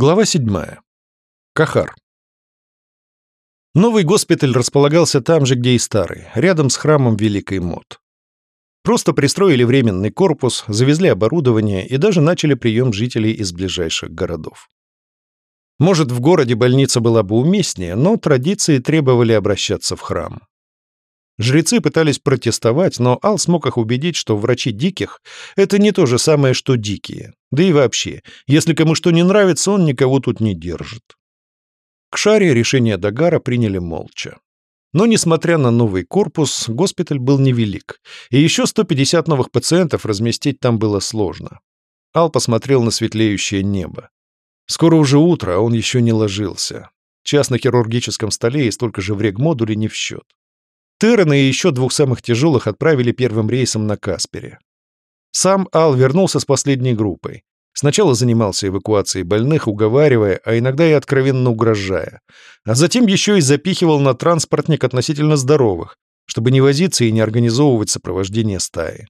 Глава 7. Кахар. Новый госпиталь располагался там же, где и старый, рядом с храмом Великой Мод. Просто пристроили временный корпус, завезли оборудование и даже начали прием жителей из ближайших городов. Может, в городе больница была бы уместнее, но традиции требовали обращаться в храм. Жрецы пытались протестовать, но Ал смог их убедить, что врачи диких — это не то же самое, что дикие. Да и вообще, если кому что не нравится, он никого тут не держит. К шаре решение Дагара приняли молча. Но, несмотря на новый корпус, госпиталь был невелик, и еще 150 новых пациентов разместить там было сложно. Ал посмотрел на светлеющее небо. Скоро уже утро, а он еще не ложился. Час на хирургическом столе и столько же в регмодуле не в счет. Террена и еще двух самых тяжелых отправили первым рейсом на Каспере. Сам Ал вернулся с последней группой. Сначала занимался эвакуацией больных, уговаривая, а иногда и откровенно угрожая. А затем еще и запихивал на транспортник относительно здоровых, чтобы не возиться и не организовывать сопровождение стаи.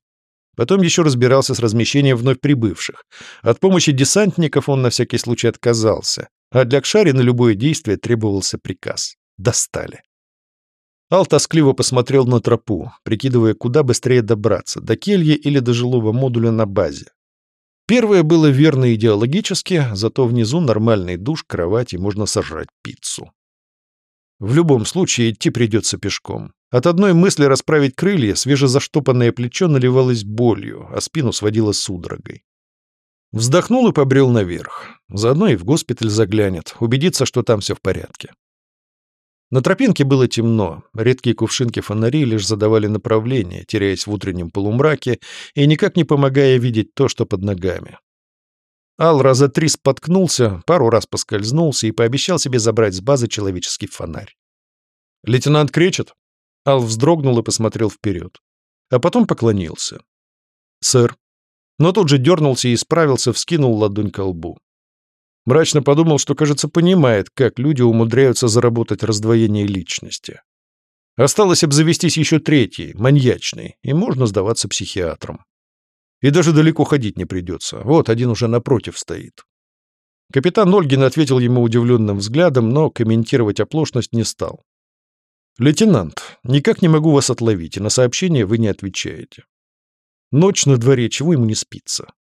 Потом еще разбирался с размещением вновь прибывших. От помощи десантников он на всякий случай отказался, а для Кшари на любое действие требовался приказ. Достали. Ал тоскливо посмотрел на тропу, прикидывая, куда быстрее добраться, до кельи или до жилого модуля на базе. Первое было верно идеологически, зато внизу нормальный душ, кровать и можно сожрать пиццу. В любом случае идти придется пешком. От одной мысли расправить крылья свежезаштопанное плечо наливалось болью, а спину сводило судорогой. Вздохнул и побрел наверх. Заодно и в госпиталь заглянет, убедиться, что там все в порядке. На тропинке было темно, редкие кувшинки фонарей лишь задавали направление, теряясь в утреннем полумраке и никак не помогая видеть то, что под ногами. Ал раза три споткнулся, пару раз поскользнулся и пообещал себе забрать с базы человеческий фонарь. «Лейтенант кричит?» Ал вздрогнул и посмотрел вперед. А потом поклонился. «Сэр». Но тут же дернулся и исправился, вскинул ладонь ко лбу. Мрачно подумал, что, кажется, понимает, как люди умудряются заработать раздвоение личности. Осталось обзавестись еще третьей, маньячной, и можно сдаваться психиатрам. И даже далеко ходить не придется. Вот один уже напротив стоит. Капитан Ольгин ответил ему удивленным взглядом, но комментировать оплошность не стал. «Лейтенант, никак не могу вас отловить, и на сообщение вы не отвечаете. Ночь на дворе, чего ему не спится?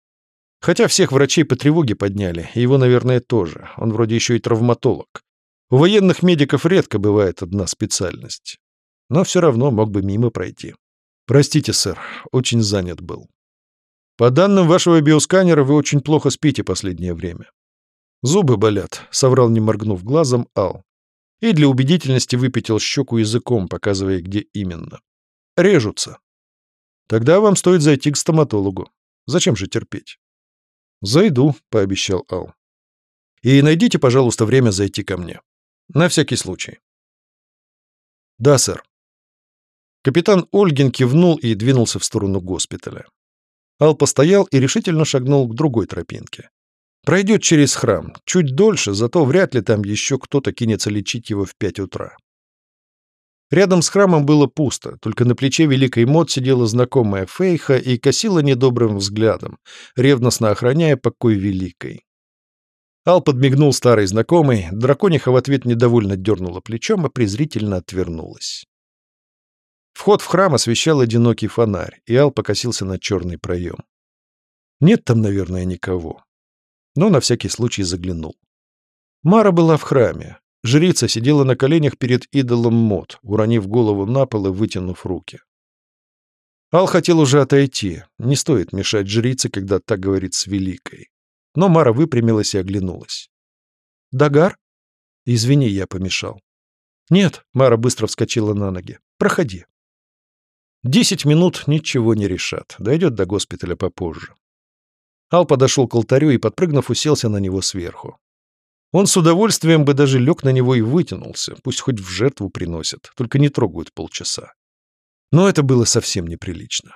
Хотя всех врачей по тревоге подняли, его, наверное, тоже. Он вроде еще и травматолог. У военных медиков редко бывает одна специальность. Но все равно мог бы мимо пройти. Простите, сэр, очень занят был. По данным вашего биосканера, вы очень плохо спите последнее время. Зубы болят, соврал, не моргнув глазом, Ал. И для убедительности выпятил щеку языком, показывая, где именно. Режутся. Тогда вам стоит зайти к стоматологу. Зачем же терпеть? «Зайду», — пообещал Ал. «И найдите, пожалуйста, время зайти ко мне. На всякий случай». «Да, сэр». Капитан Ольгин кивнул и двинулся в сторону госпиталя. Ал постоял и решительно шагнул к другой тропинке. Пройдет через храм, чуть дольше, зато вряд ли там еще кто-то кинется лечить его в пять утра. Рядом с храмом было пусто, только на плече Великой Мод сидела знакомая Фейха и косила недобрым взглядом, ревностно охраняя покой Великой. Ал подмигнул старой знакомой, дракониха в ответ недовольно дернула плечом и презрительно отвернулась. Вход в храм освещал одинокий фонарь, и Ал покосился на черный проем. Нет там, наверное, никого. Но на всякий случай заглянул. Мара была в храме, Жрица сидела на коленях перед идолом Мод, уронив голову на пол и вытянув руки. Ал хотел уже отойти. Не стоит мешать жрице, когда так говорит с Великой. Но Мара выпрямилась и оглянулась. «Дагар?» «Извини, я помешал». «Нет», — Мара быстро вскочила на ноги. «Проходи». Десять минут ничего не решат. Дойдет до госпиталя попозже. Ал подошел к алтарю и, подпрыгнув, уселся на него сверху. Он с удовольствием бы даже лег на него и вытянулся, пусть хоть в жертву приносят, только не трогают полчаса. Но это было совсем неприлично.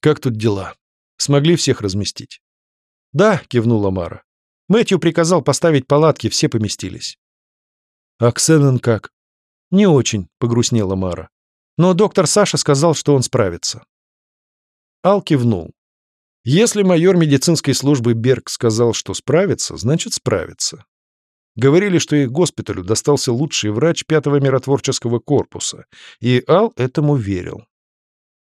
«Как тут дела? Смогли всех разместить?» «Да», — кивнула Мара. «Мэтью приказал поставить палатки, все поместились». «А Ксенон как?» «Не очень», — погрустнела Мара. «Но доктор Саша сказал, что он справится». Ал кивнул. Если майор медицинской службы Берг сказал, что справится, значит справится. Говорили, что их госпиталю достался лучший врач пятого миротворческого корпуса, и Ал этому верил.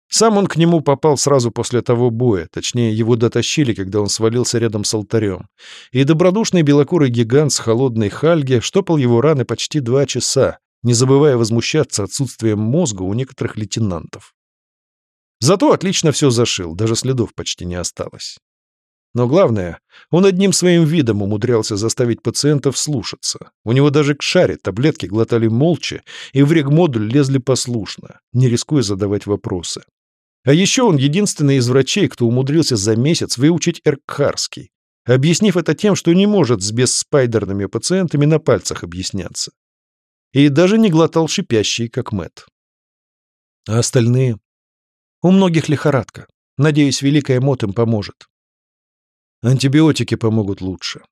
Сам он к нему попал сразу после того боя, точнее, его дотащили, когда он свалился рядом с алтарем. И добродушный белокурый гигант с холодной хальги штопал его раны почти два часа, не забывая возмущаться отсутствием мозга у некоторых лейтенантов. Зато отлично все зашил, даже следов почти не осталось. Но главное, он одним своим видом умудрялся заставить пациентов слушаться. У него даже к шаре таблетки глотали молча и в регмодуль лезли послушно, не рискуя задавать вопросы. А еще он единственный из врачей, кто умудрился за месяц выучить эркхарский, объяснив это тем, что не может с бесспайдерными пациентами на пальцах объясняться. И даже не глотал шипящие, как Мэт. А остальные? У многих лихорадка. Надеюсь, Великая Мот им поможет. Антибиотики помогут лучше.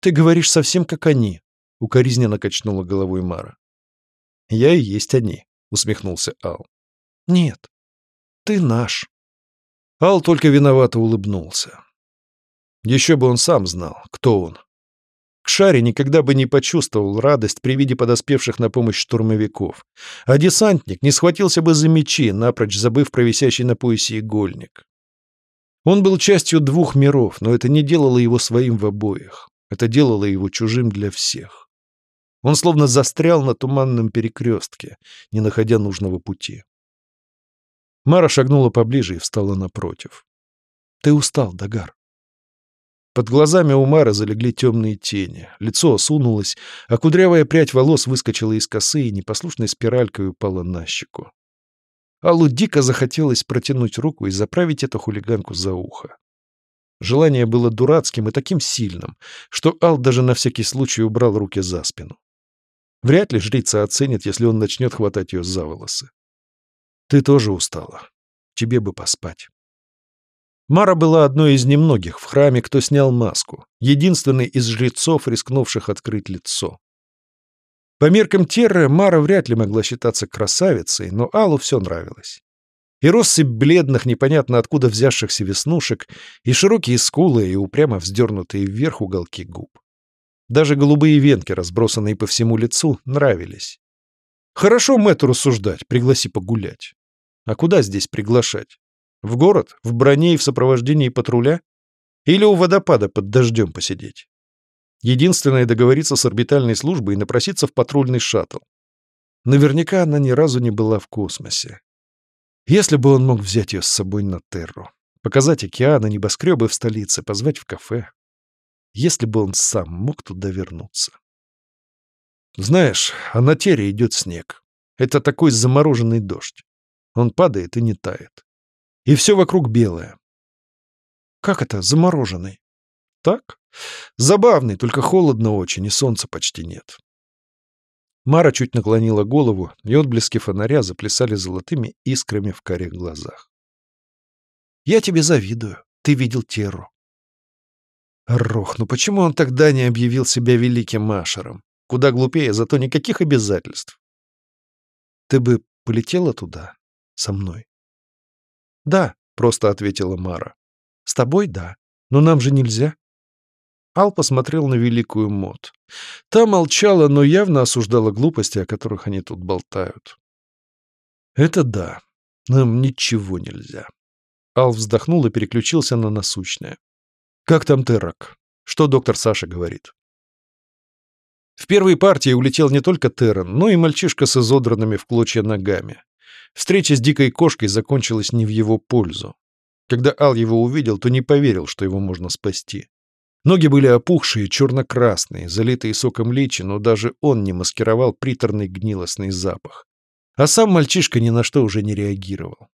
Ты говоришь совсем как они, укоризненно качнула головой Мара. Я и есть они, усмехнулся Ал. Нет, ты наш. Ал только виновато улыбнулся. Еще бы он сам знал, кто он. Кшари никогда бы не почувствовал радость при виде подоспевших на помощь штурмовиков, а десантник не схватился бы за мечи, напрочь забыв про висящий на поясе игольник. Он был частью двух миров, но это не делало его своим в обоих. Это делало его чужим для всех. Он словно застрял на туманном перекрестке, не находя нужного пути. Мара шагнула поближе и встала напротив. «Ты устал, Дагар». Под глазами у Мары залегли темные тени, лицо осунулось, а кудрявая прядь волос выскочила из косы и непослушной спиралькой упала на щеку. Аллу дико захотелось протянуть руку и заправить эту хулиганку за ухо. Желание было дурацким и таким сильным, что Ал даже на всякий случай убрал руки за спину. Вряд ли жрица оценит, если он начнет хватать ее за волосы. Ты тоже устала. Тебе бы поспать. Мара была одной из немногих в храме, кто снял маску, единственной из жрецов, рискнувших открыть лицо. По меркам Терры Мара вряд ли могла считаться красавицей, но Аллу все нравилось. И россыпь бледных, непонятно откуда взявшихся веснушек, и широкие скулы, и упрямо вздернутые вверх уголки губ. Даже голубые венки, разбросанные по всему лицу, нравились. Хорошо Мэтту рассуждать, пригласи погулять. А куда здесь приглашать? В город? В броне и в сопровождении патруля? Или у водопада под дождем посидеть? Единственное — договориться с орбитальной службой и напроситься в патрульный шаттл. Наверняка она ни разу не была в космосе. Если бы он мог взять ее с собой на Терру, показать океаны, небоскребы в столице, позвать в кафе. Если бы он сам мог туда вернуться. Знаешь, а на Терре идет снег. Это такой замороженный дождь. Он падает и не тает. И все вокруг белое. Как это, замороженный? Так? Забавный, только холодно очень, и солнца почти нет. Мара чуть наклонила голову, и отблески фонаря заплясали золотыми искрами в карих глазах. «Я тебе завидую. Ты видел Терру». Рох, ну почему он тогда не объявил себя великим машером? Куда глупее, зато никаких обязательств. Ты бы полетела туда? со мной. «Да», — просто ответила Мара. «С тобой — да. Но нам же нельзя». Ал посмотрел на великую Мот. Та молчала, но явно осуждала глупости, о которых они тут болтают. «Это да. Нам ничего нельзя». Ал вздохнул и переключился на насущное. «Как там Террак? Что доктор Саша говорит?» В первой партии улетел не только Террен, но и мальчишка с изодранными в клочья ногами. Встреча с дикой кошкой закончилась не в его пользу. Когда Ал его увидел, то не поверил, что его можно спасти. Ноги были опухшие, черно-красные, залитые соком личи, но даже он не маскировал приторный гнилостный запах. А сам мальчишка ни на что уже не реагировал.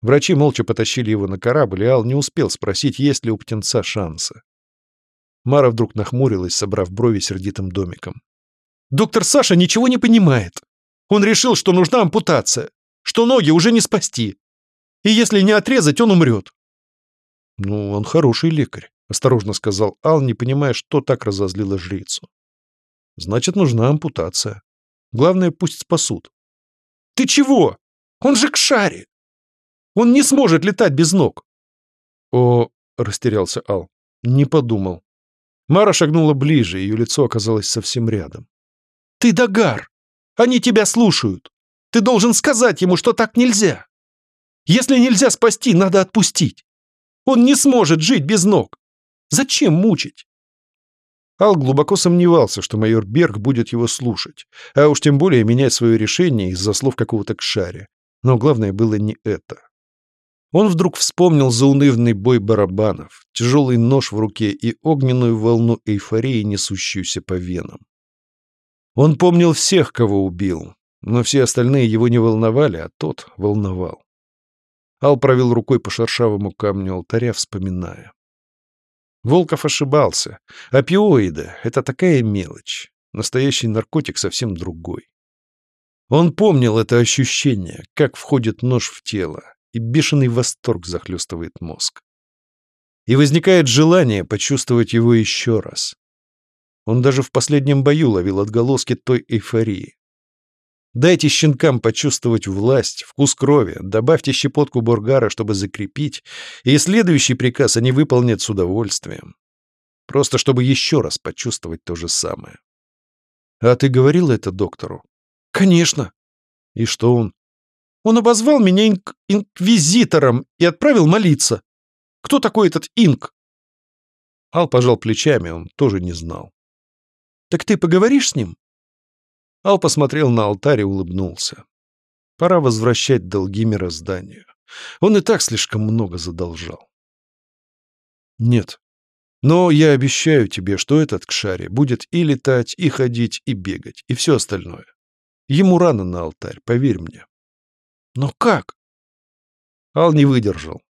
Врачи молча потащили его на корабль, и Ал не успел спросить, есть ли у птенца шансы. Мара вдруг нахмурилась, собрав брови сердитым домиком. «Доктор Саша ничего не понимает. Он решил, что нужна ампутация что ноги уже не спасти. И если не отрезать, он умрет. «Ну, он хороший лекарь», — осторожно сказал Ал, не понимая, что так разозлило жрицу. «Значит, нужна ампутация. Главное, пусть спасут». «Ты чего? Он же к шаре! Он не сможет летать без ног. «О...» — растерялся Ал. «Не подумал». Мара шагнула ближе, ее лицо оказалось совсем рядом. «Ты Дагар! Они тебя слушают! Ты должен сказать ему, что так нельзя! Если нельзя спасти, надо отпустить! Он не сможет жить без ног! Зачем мучить?» Ал глубоко сомневался, что майор Берг будет его слушать, а уж тем более менять свое решение из-за слов какого-то кшаря. Но главное было не это. Он вдруг вспомнил заунывный бой барабанов, тяжелый нож в руке и огненную волну эйфории, несущуюся по венам. Он помнил всех, кого убил, но все остальные его не волновали, а тот волновал. Ал провел рукой по шершавому камню алтаря, вспоминая. Волков ошибался. Опиоиды — это такая мелочь. Настоящий наркотик совсем другой. Он помнил это ощущение, как входит нож в тело, и бешеный восторг захлестывает мозг. И возникает желание почувствовать его еще раз. Он даже в последнем бою ловил отголоски той эйфории. Дайте щенкам почувствовать власть, вкус крови, добавьте щепотку бургара, чтобы закрепить, и следующий приказ они выполнят с удовольствием. Просто чтобы еще раз почувствовать то же самое. А ты говорил это доктору? Конечно. И что он? Он обозвал меня инк инквизитором и отправил молиться. Кто такой этот инк? Ал пожал плечами, он тоже не знал. Так ты поговоришь с ним? Ал посмотрел на алтарь и улыбнулся. Пора возвращать долги мирозданию. Он и так слишком много задолжал. Нет. Но я обещаю тебе, что этот Кшари будет и летать, и ходить, и бегать, и все остальное. Ему рано на алтарь, поверь мне. Но как? Ал не выдержал.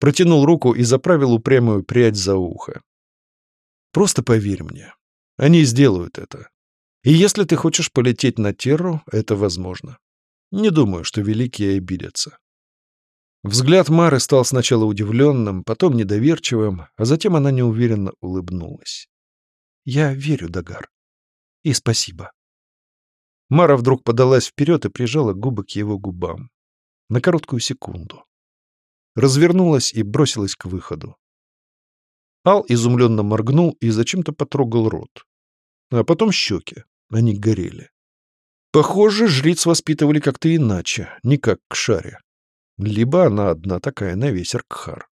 Протянул руку и заправил упрямую прядь за ухо. Просто поверь мне. Они сделают это. И если ты хочешь полететь на Терру, это возможно. Не думаю, что великие обидятся. Взгляд Мары стал сначала удивленным, потом недоверчивым, а затем она неуверенно улыбнулась. «Я верю, Дагар. И спасибо». Мара вдруг подалась вперед и прижала губы к его губам на короткую секунду. Развернулась и бросилась к выходу. Ал изумленно моргнул и зачем-то потрогал рот. А потом щеки. Они горели. Похоже, жриц воспитывали как-то иначе, не как к шаре. Либо она одна такая на весь Аркхар.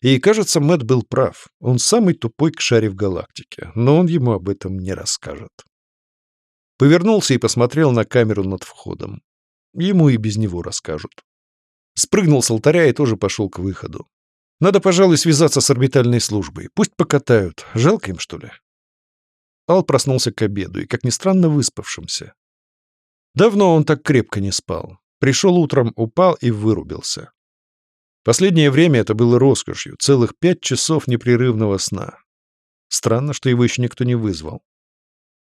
И, кажется, Мэтт был прав. Он самый тупой к шаре в галактике, но он ему об этом не расскажет. Повернулся и посмотрел на камеру над входом. Ему и без него расскажут. Спрыгнул с алтаря и тоже пошел к выходу. Надо, пожалуй, связаться с орбитальной службой. Пусть покатают. Жалко им, что ли? Ал проснулся к обеду и, как ни странно, выспавшимся. Давно он так крепко не спал. Пришел утром, упал и вырубился. Последнее время это было роскошью, целых пять часов непрерывного сна. Странно, что его еще никто не вызвал.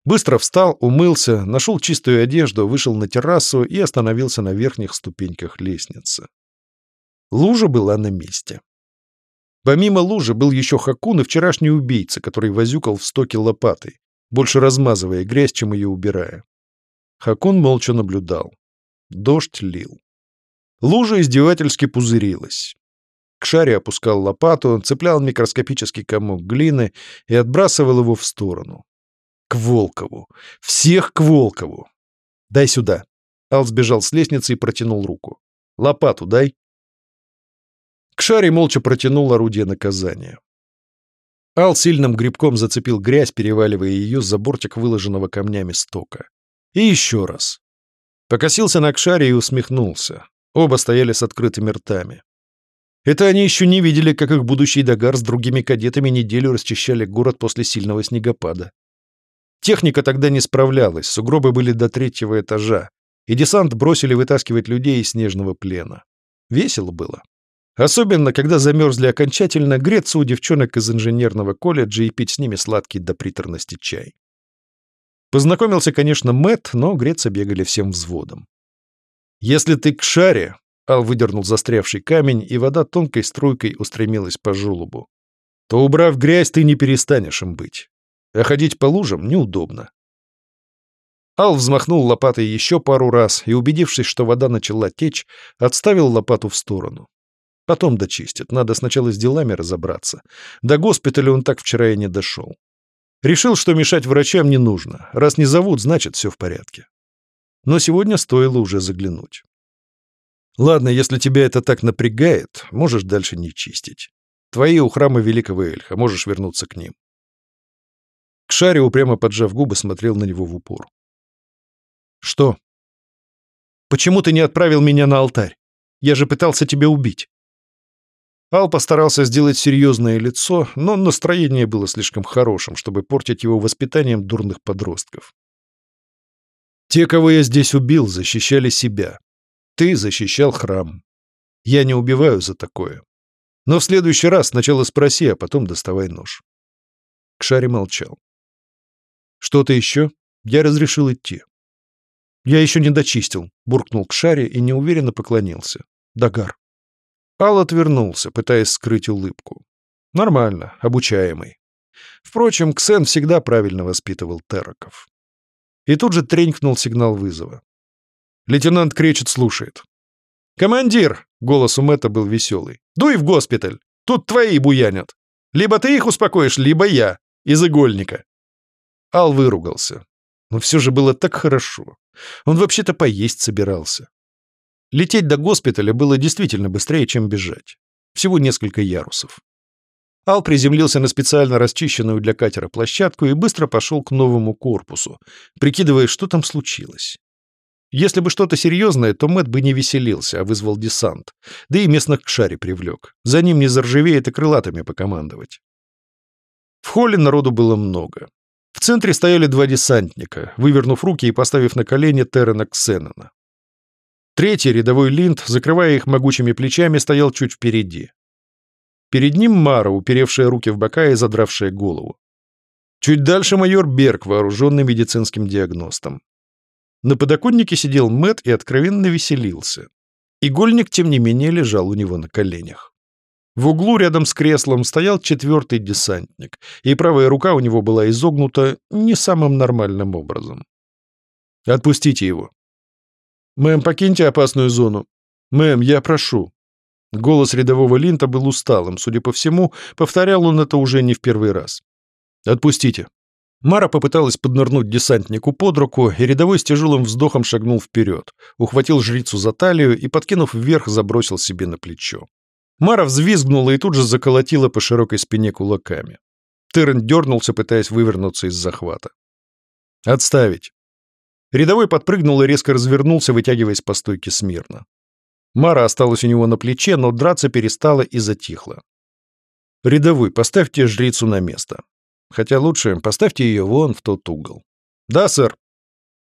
Быстро встал, умылся, нашел чистую одежду, вышел на террасу и остановился на верхних ступеньках лестницы. Лужа была на месте. Помимо лужи был еще Хакун и вчерашний убийца, который возюкал в стоке лопатой, больше размазывая грязь, чем ее убирая. Хакун молча наблюдал. Дождь лил. Лужа издевательски пузырилась. К шаре опускал лопату, цеплял микроскопический комок глины и отбрасывал его в сторону. К Волкову. Всех к Волкову. Дай сюда. Ал сбежал с лестницы и протянул руку. Лопату дай. Кшари молча протянул орудие наказания. Ал сильным грибком зацепил грязь, переваливая ее за бортик выложенного камнями стока. И еще раз. Покосился на Кшари и усмехнулся. Оба стояли с открытыми ртами. Это они еще не видели, как их будущий Дагар с другими кадетами неделю расчищали город после сильного снегопада. Техника тогда не справлялась, сугробы были до третьего этажа, и десант бросили вытаскивать людей из снежного плена. Весело было. Особенно, когда замерзли окончательно, греться у девчонок из инженерного колледжа и пить с ними сладкий до приторности чай. Познакомился, конечно, Мэт, но греться бегали всем взводом. «Если ты к шаре...» — Ал выдернул застрявший камень, и вода тонкой струйкой устремилась по желобу. «То, убрав грязь, ты не перестанешь им быть а ходить по лужам неудобно. Ал взмахнул лопатой еще пару раз и, убедившись, что вода начала течь, отставил лопату в сторону. Потом дочистит. Надо сначала с делами разобраться. До госпиталя он так вчера и не дошел. Решил, что мешать врачам не нужно. Раз не зовут, значит, все в порядке. Но сегодня стоило уже заглянуть. Ладно, если тебя это так напрягает, можешь дальше не чистить. Твои у храма Великого Эльха, можешь вернуться к ним. Кшари, упрямо поджав губы, смотрел на него в упор. «Что? Почему ты не отправил меня на алтарь? Я же пытался тебя убить». Ал постарался сделать серьезное лицо, но настроение было слишком хорошим, чтобы портить его воспитанием дурных подростков. «Те, кого я здесь убил, защищали себя. Ты защищал храм. Я не убиваю за такое. Но в следующий раз сначала спроси, а потом доставай нож». Кшари молчал. «Что-то еще?» Я разрешил идти. «Я еще не дочистил», — буркнул к шаре и неуверенно поклонился. «Дагар». Ал отвернулся, пытаясь скрыть улыбку. Нормально, обучаемый. Впрочем, Ксен всегда правильно воспитывал терраков. И тут же тренькнул сигнал вызова. Лейтенант Кречет слушает. «Командир!» — голос у Мэтта был веселый. «Дуй в госпиталь! Тут твои буянят! Либо ты их успокоишь, либо я, из игольника!» Ал выругался. Но все же было так хорошо. Он вообще-то поесть собирался. Лететь до госпиталя было действительно быстрее, чем бежать. Всего несколько ярусов. Ал приземлился на специально расчищенную для катера площадку и быстро пошел к новому корпусу, прикидывая, что там случилось. Если бы что-то серьезное, то Мэт бы не веселился, а вызвал десант. Да и местных к шаре привлек. За ним не заржавеет и крылатыми покомандовать. В холле народу было много. В центре стояли два десантника, вывернув руки и поставив на колени Террена Ксеннона. Третий, рядовой Линд, закрывая их могучими плечами, стоял чуть впереди. Перед ним Мара, уперевшая руки в бока и задравшая голову. Чуть дальше майор Берг, вооруженный медицинским диагностом. На подоконнике сидел Мэт и откровенно веселился. Игольник, тем не менее, лежал у него на коленях. В углу рядом с креслом стоял четвертый десантник, и правая рука у него была изогнута не самым нормальным образом. «Отпустите его». «Мэм, покиньте опасную зону. Мэм, я прошу». Голос рядового Линта был усталым, судя по всему, повторял он это уже не в первый раз. «Отпустите». Мара попыталась поднырнуть десантнику под руку, и рядовой с тяжелым вздохом шагнул вперед, ухватил жрицу за талию и, подкинув вверх, забросил себе на плечо. Мара взвизгнула и тут же заколотила по широкой спине кулаками. Террен дернулся, пытаясь вывернуться из захвата. «Отставить!» Рядовой подпрыгнул и резко развернулся, вытягиваясь по стойке смирно. Мара осталась у него на плече, но драться перестала и затихла. «Рядовой, поставьте жрицу на место. Хотя лучше поставьте ее вон в тот угол». «Да, сэр».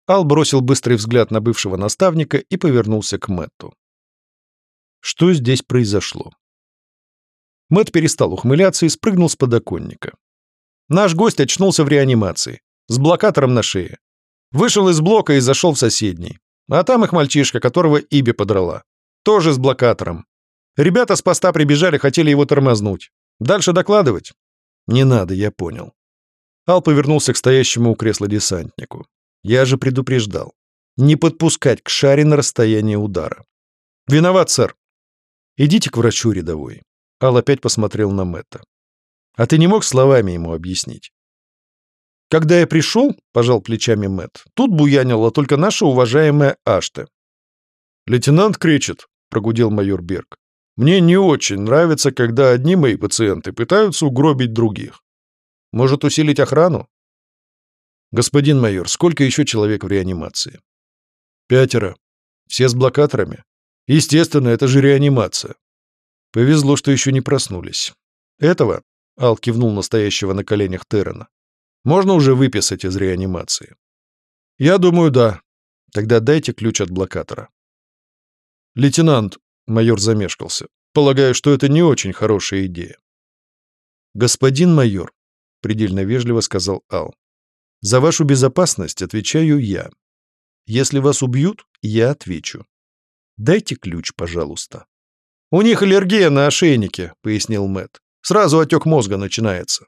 Ал бросил быстрый взгляд на бывшего наставника и повернулся к Мэтту. Что здесь произошло? Мэт перестал ухмыляться и спрыгнул с подоконника. Наш гость очнулся в реанимации, с блокатором на шее. Вышел из блока и зашел в соседний. А там их мальчишка, которого Иби подрала. Тоже с блокатором. Ребята с поста прибежали, хотели его тормознуть. Дальше докладывать? Не надо, я понял. Ал повернулся к стоящему у кресла десантнику. Я же предупреждал. Не подпускать к шаре на расстояние удара. Виноват, сэр. «Идите к врачу рядовой». Ал опять посмотрел на Мэтта. «А ты не мог словами ему объяснить?» «Когда я пришел», — пожал плечами Мэтт, — «тут буянила только наша уважаемая Аште». «Лейтенант кричит», — прогудел майор Берг. «Мне не очень нравится, когда одни мои пациенты пытаются угробить других. Может, усилить охрану?» «Господин майор, сколько еще человек в реанимации?» «Пятеро. Все с блокаторами?» Естественно, это же реанимация. Повезло, что еще не проснулись. Этого, Ал кивнул настоящего на коленях Террена, можно уже выписать из реанимации. Я думаю, да. Тогда дайте ключ от блокатора. Лейтенант, майор замешкался, полагаю, что это не очень хорошая идея. Господин майор, предельно вежливо сказал Ал, за вашу безопасность отвечаю я. Если вас убьют, я отвечу. Дайте ключ, пожалуйста. У них аллергия на ошейники, пояснил Мэт. Сразу отек мозга начинается.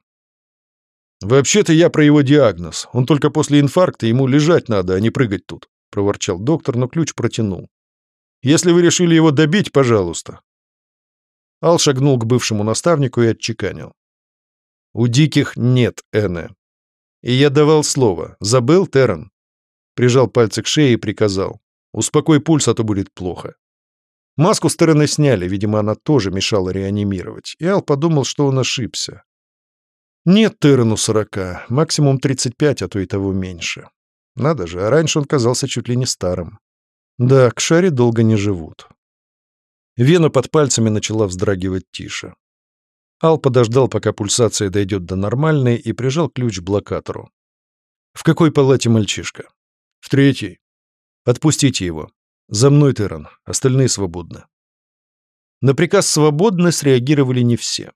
Вообще-то я про его диагноз. Он только после инфаркта, ему лежать надо, а не прыгать тут, проворчал доктор, но ключ протянул. Если вы решили его добить, пожалуйста. Ал шагнул к бывшему наставнику и отчеканил. «У диких нет Эны. И я давал слово. Забыл, Террен?» Прижал пальцы к шее и приказал. «Успокой пульс, а то будет плохо». Маску с Террена сняли, видимо, она тоже мешала реанимировать, и Ал подумал, что он ошибся. Нет Террену сорока, максимум тридцать пять, а то и того меньше. Надо же, а раньше он казался чуть ли не старым. Да, к шаре долго не живут. Вена под пальцами начала вздрагивать тише. Ал подождал, пока пульсация дойдет до нормальной, и прижал ключ к блокатору. «В какой палате мальчишка?» «В третьей. Отпустите его. За мной, Терран. Остальные свободны». На приказ «свободно» среагировали не все.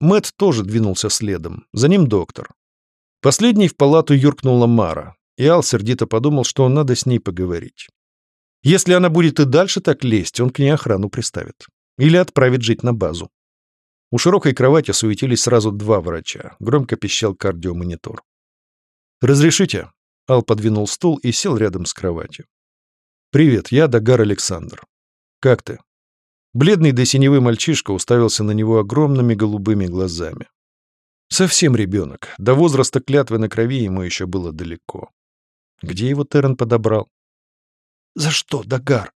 Мэт тоже двинулся следом. За ним доктор. Последней в палату юркнула Мара, и Ал сердито подумал, что надо с ней поговорить. Если она будет и дальше так лезть, он к ней охрану приставит. Или отправит жить на базу. У широкой кровати суетились сразу два врача. Громко пищал кардиомонитор. «Разрешите?» Ал подвинул стул и сел рядом с кроватью. «Привет, я Дагар Александр. Как ты?» Бледный до синевы мальчишка уставился на него огромными голубыми глазами. Совсем ребенок. До возраста клятвы на крови ему еще было далеко. Где его Террен подобрал? «За что, Дагар?»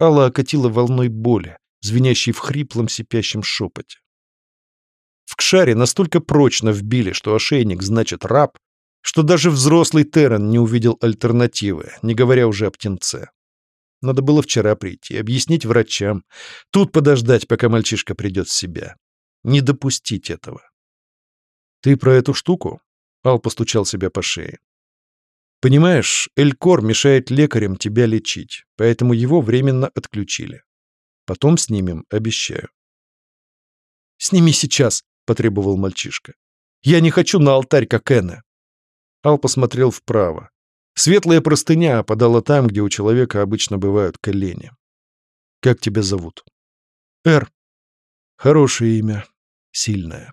Алла окатила волной боли, звенящей в хриплом сипящем шепоте. В Кшаре настолько прочно вбили, что ошейник значит раб, что даже взрослый Террен не увидел альтернативы, не говоря уже о птенце. Надо было вчера прийти, объяснить врачам, тут подождать, пока мальчишка придет в себя. Не допустить этого. «Ты про эту штуку?» Ал постучал себя по шее. Понимаешь, Элькор мешает лекарям тебя лечить, поэтому его временно отключили. Потом снимем, обещаю. «Сними сейчас», — потребовал мальчишка. «Я не хочу на алтарь, как Энна». Ал посмотрел вправо. Светлая простыня опадала там, где у человека обычно бывают колени. «Как тебя зовут?» «Эр». «Хорошее имя. Сильное».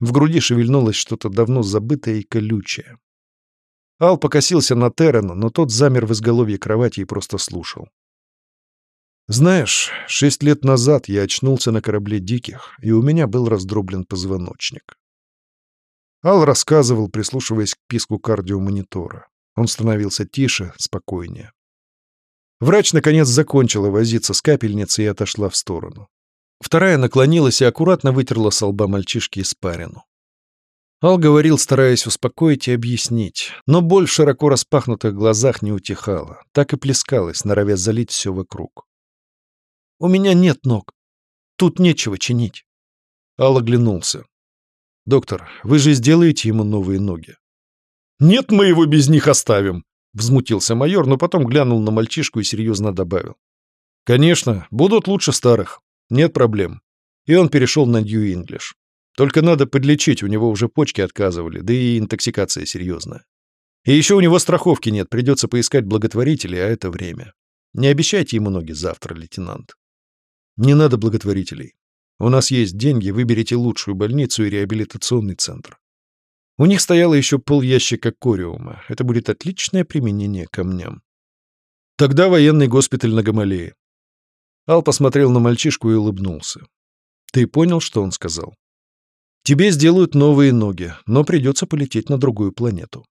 В груди шевельнулось что-то давно забытое и колючее. Ал покосился на Террена, но тот замер в изголовье кровати и просто слушал. «Знаешь, шесть лет назад я очнулся на корабле диких, и у меня был раздроблен позвоночник». Ал рассказывал, прислушиваясь к писку кардиомонитора. Он становился тише, спокойнее. Врач, наконец, закончила возиться с капельницей и отошла в сторону. Вторая наклонилась и аккуратно вытерла с лба мальчишки испарину. Ал говорил, стараясь успокоить и объяснить, но боль в широко распахнутых глазах не утихала, так и плескалась, норовя залить все вокруг. «У меня нет ног. Тут нечего чинить». Ал оглянулся. «Доктор, вы же сделаете ему новые ноги?» «Нет, мы его без них оставим», — взмутился майор, но потом глянул на мальчишку и серьезно добавил. «Конечно, будут лучше старых. Нет проблем». И он перешел на Нью-Инглиш. Только надо подлечить, у него уже почки отказывали, да и интоксикация серьезная. И еще у него страховки нет, придется поискать благотворителей, а это время. Не обещайте ему ноги завтра, лейтенант. Не надо благотворителей. У нас есть деньги, выберите лучшую больницу и реабилитационный центр. У них стояло еще пол ящика кориума. Это будет отличное применение камням. Тогда военный госпиталь на Гамалее. Ал посмотрел на мальчишку и улыбнулся. Ты понял, что он сказал? Тебе сделают новые ноги, но придется полететь на другую планету.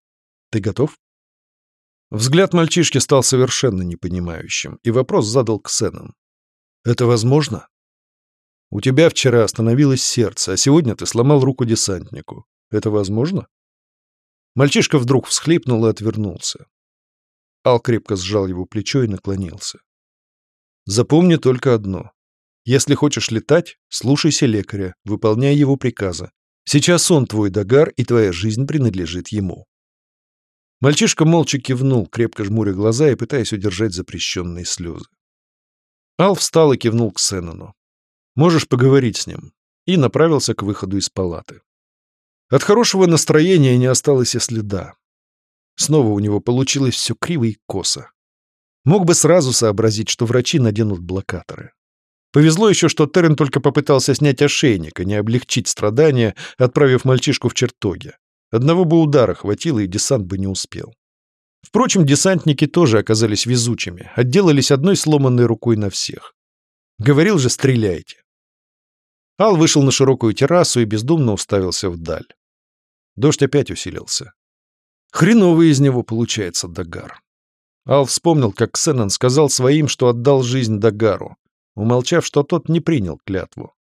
Ты готов? Взгляд мальчишки стал совершенно непонимающим, и вопрос задал Ксенон. «Это возможно?» «У тебя вчера остановилось сердце, а сегодня ты сломал руку десантнику. Это возможно?» Мальчишка вдруг всхлипнул и отвернулся. Ал крепко сжал его плечо и наклонился. «Запомни только одно. Если хочешь летать, слушайся лекаря, выполняй его приказы. Сейчас он твой догар, и твоя жизнь принадлежит ему». Мальчишка молча кивнул, крепко жмуря глаза и пытаясь удержать запрещенные слезы. Ал встал и кивнул к Сенону. «Можешь поговорить с ним», и направился к выходу из палаты. От хорошего настроения не осталось и следа. Снова у него получилось все криво и косо. Мог бы сразу сообразить, что врачи наденут блокаторы. Повезло еще, что Террен только попытался снять ошейник, а не облегчить страдания, отправив мальчишку в чертоги. Одного бы удара хватило, и десант бы не успел. Впрочем, десантники тоже оказались везучими, отделались одной сломанной рукой на всех. Говорил же, стреляйте. Ал вышел на широкую террасу и бездумно уставился вдаль. Дождь опять усилился. Хреновый из него получается Дагар. Ал вспомнил, как Ксенон сказал своим, что отдал жизнь Дагару, умолчав, что тот не принял клятву.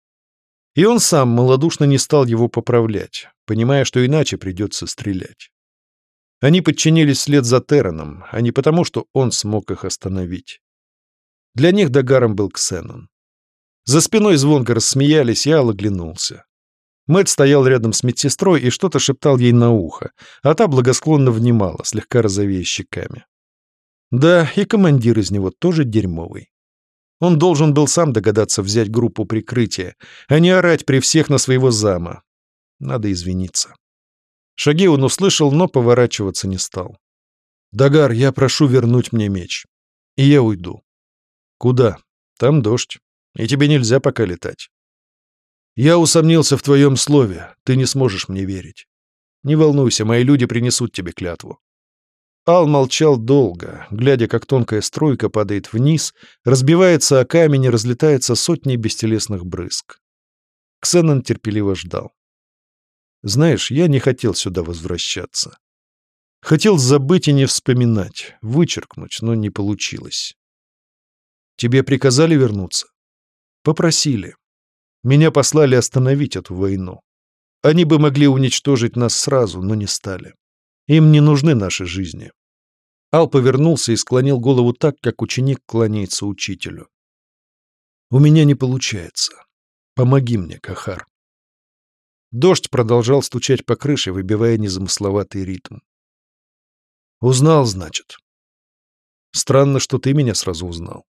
И он сам малодушно не стал его поправлять, понимая, что иначе придется стрелять. Они подчинились вслед за Тераном, а не потому, что он смог их остановить. Для них Дагаром был Ксенон. За спиной звонко рассмеялись, и Ал оглянулся. Мэтт стоял рядом с медсестрой и что-то шептал ей на ухо, а та благосклонно внимала, слегка розовея щеками. Да, и командир из него тоже дерьмовый. Он должен был сам догадаться взять группу прикрытия, а не орать при всех на своего зама. Надо извиниться. Шаги он услышал, но поворачиваться не стал. «Дагар, я прошу вернуть мне меч. И я уйду». «Куда? Там дождь. И тебе нельзя пока летать». «Я усомнился в твоем слове. Ты не сможешь мне верить. Не волнуйся, мои люди принесут тебе клятву. Ал молчал долго, глядя, как тонкая струйка падает вниз, разбивается о камень и разлетается сотней бестелесных брызг. Ксенон терпеливо ждал. «Знаешь, я не хотел сюда возвращаться. Хотел забыть и не вспоминать, вычеркнуть, но не получилось. Тебе приказали вернуться? Попросили. Меня послали остановить эту войну. Они бы могли уничтожить нас сразу, но не стали. Им не нужны наши жизни. Ал повернулся и склонил голову так, как ученик кланяется учителю. «У меня не получается. Помоги мне, Кахар». Дождь продолжал стучать по крыше, выбивая незамысловатый ритм. «Узнал, значит. Странно, что ты меня сразу узнал.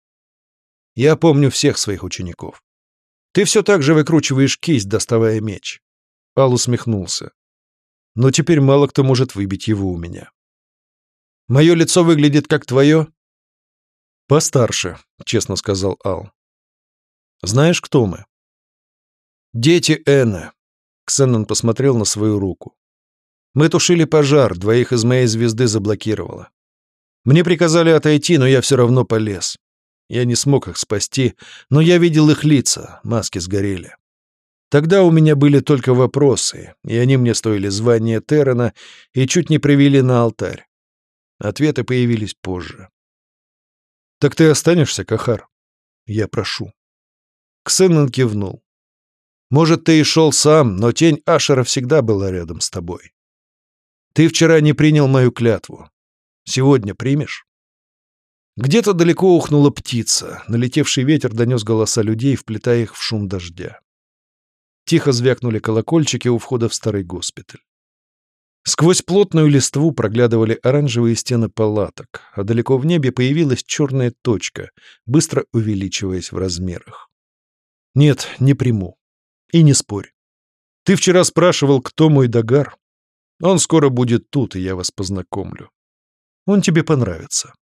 Я помню всех своих учеников. Ты все так же выкручиваешь кисть, доставая меч». Ал усмехнулся но теперь мало кто может выбить его у меня. Мое лицо выглядит как твое?» «Постарше», — честно сказал Ал. «Знаешь, кто мы?» «Дети Эна», — Ксенон посмотрел на свою руку. «Мы тушили пожар, двоих из моей звезды заблокировало. Мне приказали отойти, но я все равно полез. Я не смог их спасти, но я видел их лица, маски сгорели. Тогда у меня были только вопросы, и они мне стоили звания Террена и чуть не привели на алтарь. Ответы появились позже. «Так ты останешься, Кахар?» «Я прошу». Ксенон кивнул. «Может, ты и шел сам, но тень Ашера всегда была рядом с тобой. Ты вчера не принял мою клятву. Сегодня примешь?» Где-то далеко ухнула птица. Налетевший ветер донес голоса людей, вплетая их в шум дождя. Тихо звякнули колокольчики у входа в старый госпиталь. Сквозь плотную листву проглядывали оранжевые стены палаток, а далеко в небе появилась черная точка, быстро увеличиваясь в размерах. «Нет, не приму. И не спорь. Ты вчера спрашивал, кто мой Дагар. Он скоро будет тут, и я вас познакомлю. Он тебе понравится.